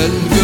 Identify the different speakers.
Speaker 1: gel